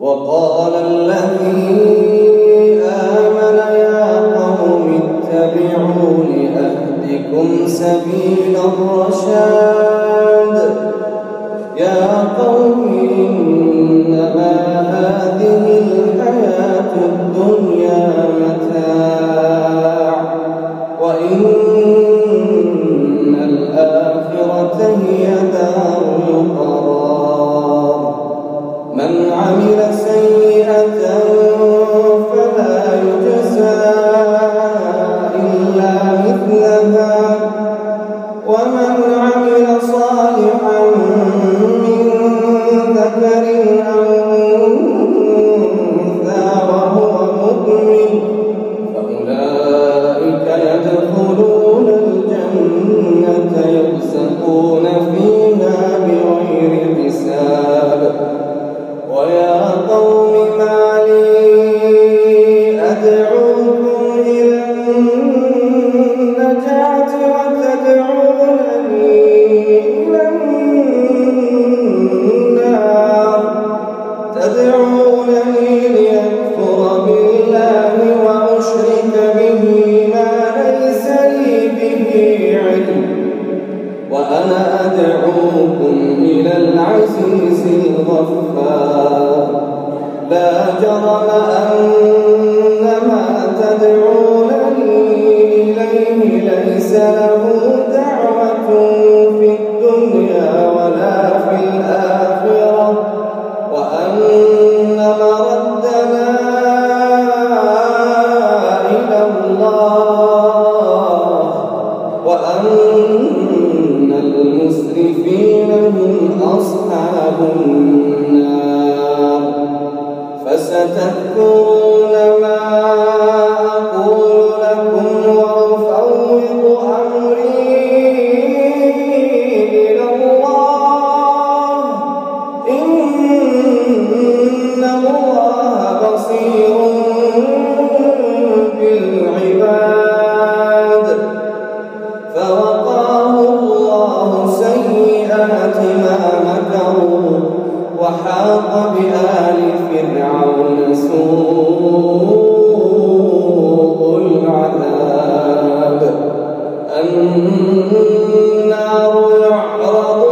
وقال الذي آمن يا قوم اتبعوا لأهدكم سبيل الرشاد. يا قوم العزيز الغفار. لا جرم أن النار فستذكرون وحاق بآل فرعون سوء العذاب. النار يعرضون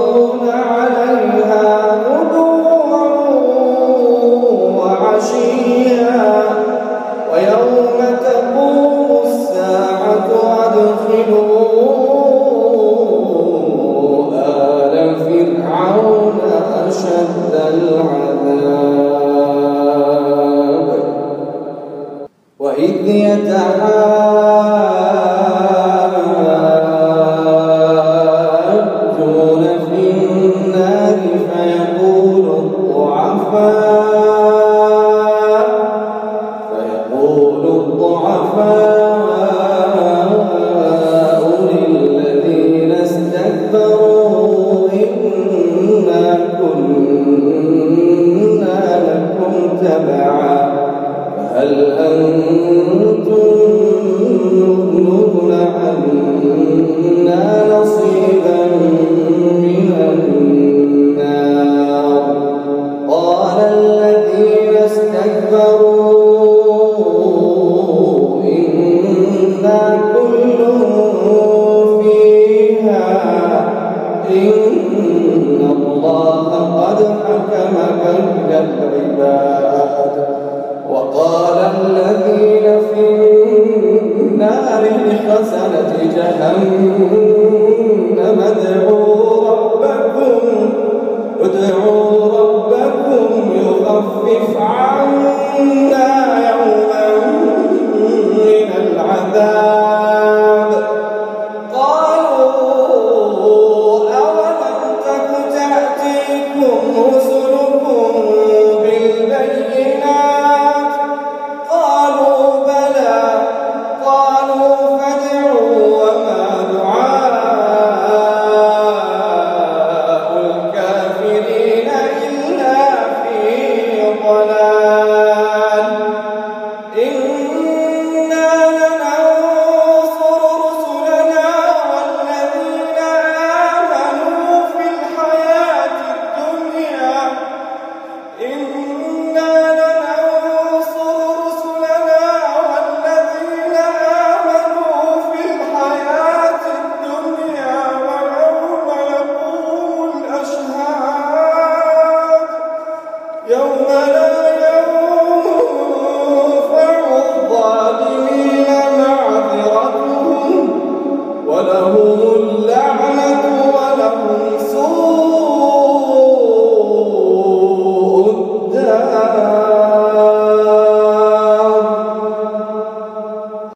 جماعا فهل أنتم مؤمنون؟ إن الله قد حكم بين العباد وقال الذين في النار لخزنة جهنم وهم